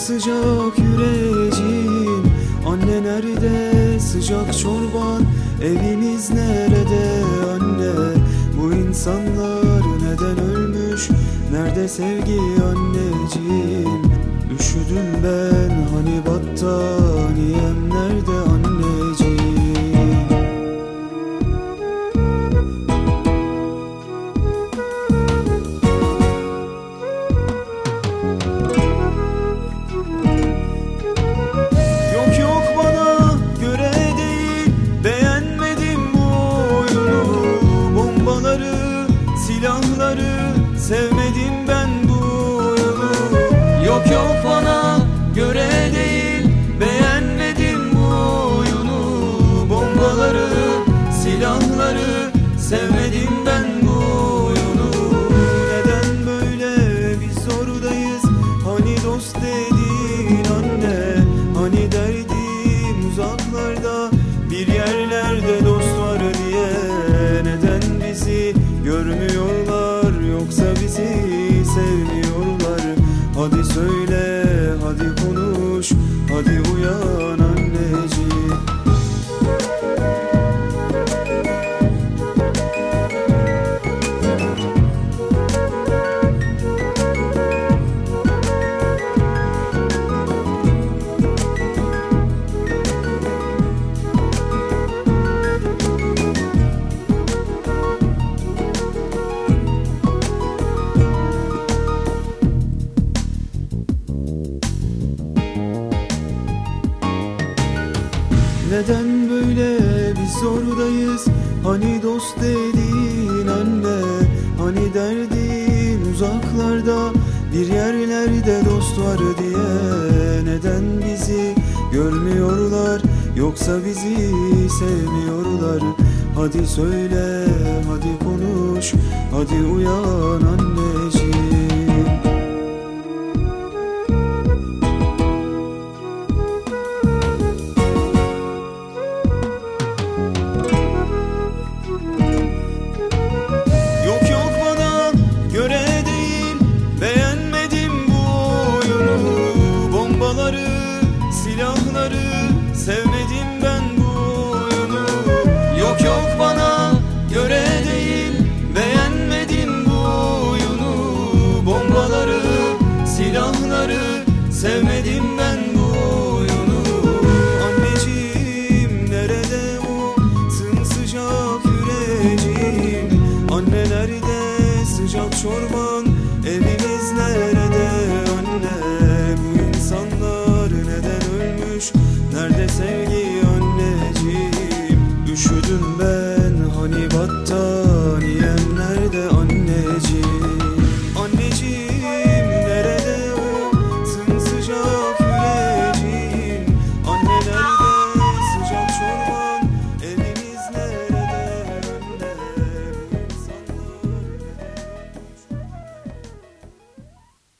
Sımsıcak yüreğim. Anne nerede? Sıcak çorban Evimiz nerede? Anne Bu insanlar neden ölmüş? Nerede sevgi anneciğim? Üşüdüm ben hani battaniyem Yok bana göre değil Beğenmedim bu oyunu. Bombaları, silahları Sevmedim ben bu oyunu. Neden böyle biz zordayız Hani dost dedin anne Hani derdim uzaklarda. Bir yerlerde dost var diye Neden bizi görmüyorlar? Yoksa bizi sevmiyorlar Hadi söyle hadi konuş Hadi uyan Neden böyle? Biz zordayız Hani dost dedin anne Hani derdin uzaklarda. Bir yerlerde dost var diye Neden bizi görmüyorlar? Yoksa bizi sevmiyorlar. Hadi söyle hadi konuş Hadi uyan anneciğim Bombaları, silahları Sevmedim ben bu oyunu. Yok yok bana göre değil Beğenmedim bu oyunu. Bombaları, silahları Sevmedim ben bu oyunu. Anneciğim nerede o sımsıcak yüreğim? Anne nerede sıcak çorban Nerede sevgi anneciğim Üşüdüm ben